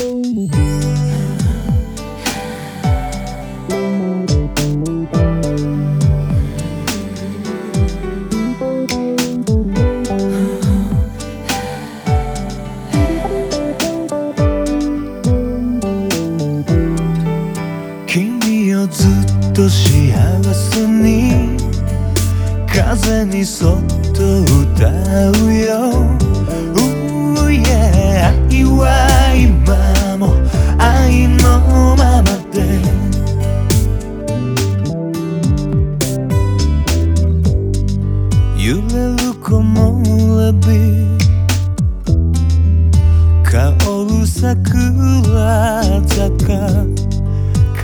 君をずっと幸せに風にそっと歌うよ。桜坂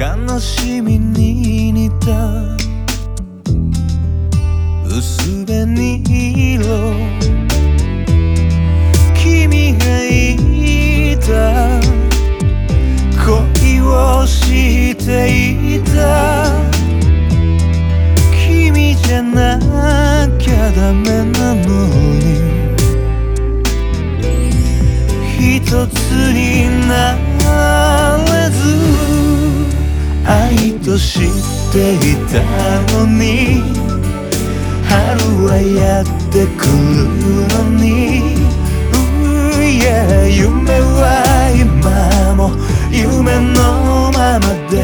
悲しみに似た。薄紅色。君がいたつになれず愛と知っていたのに春はやってくるのに Ooh, yeah 夢は今も夢のままで。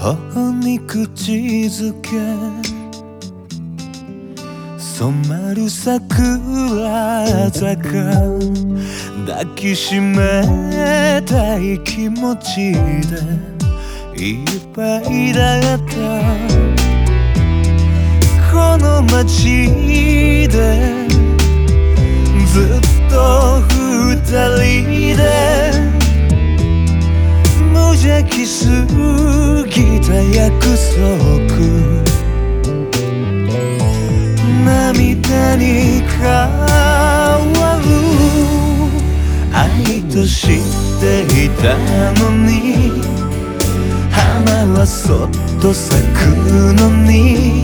頬に口づけ。染まる桜坂抱きしめたい気持ちでいっぱいだった。この街でずっと二人で無邪気すぎた約束。涙に変わる。愛と知っていたのに花はそっと咲くのに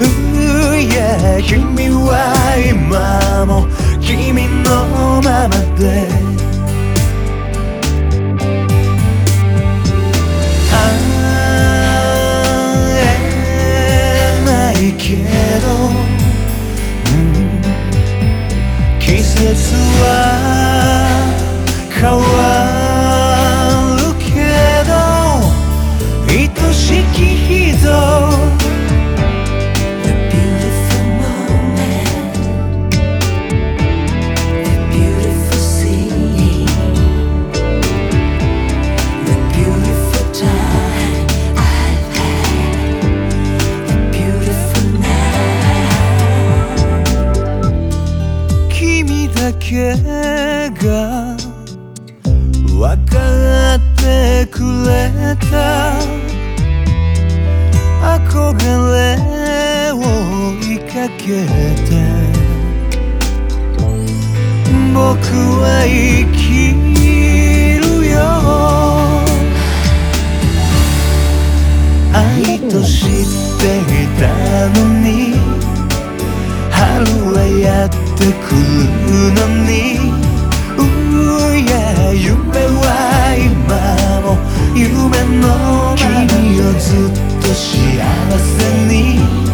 Ooh, yeah 君は今も君のままで。Yeshua Kau だけが分かってくれた。憧れを追いかけて。僕は生きるよ。愛と知っててくるのにうや夢は今も夢の君をずっと幸せに。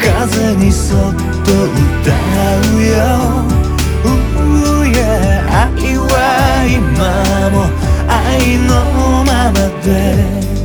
風にそっと歌うよ。うや愛は今も愛のままで。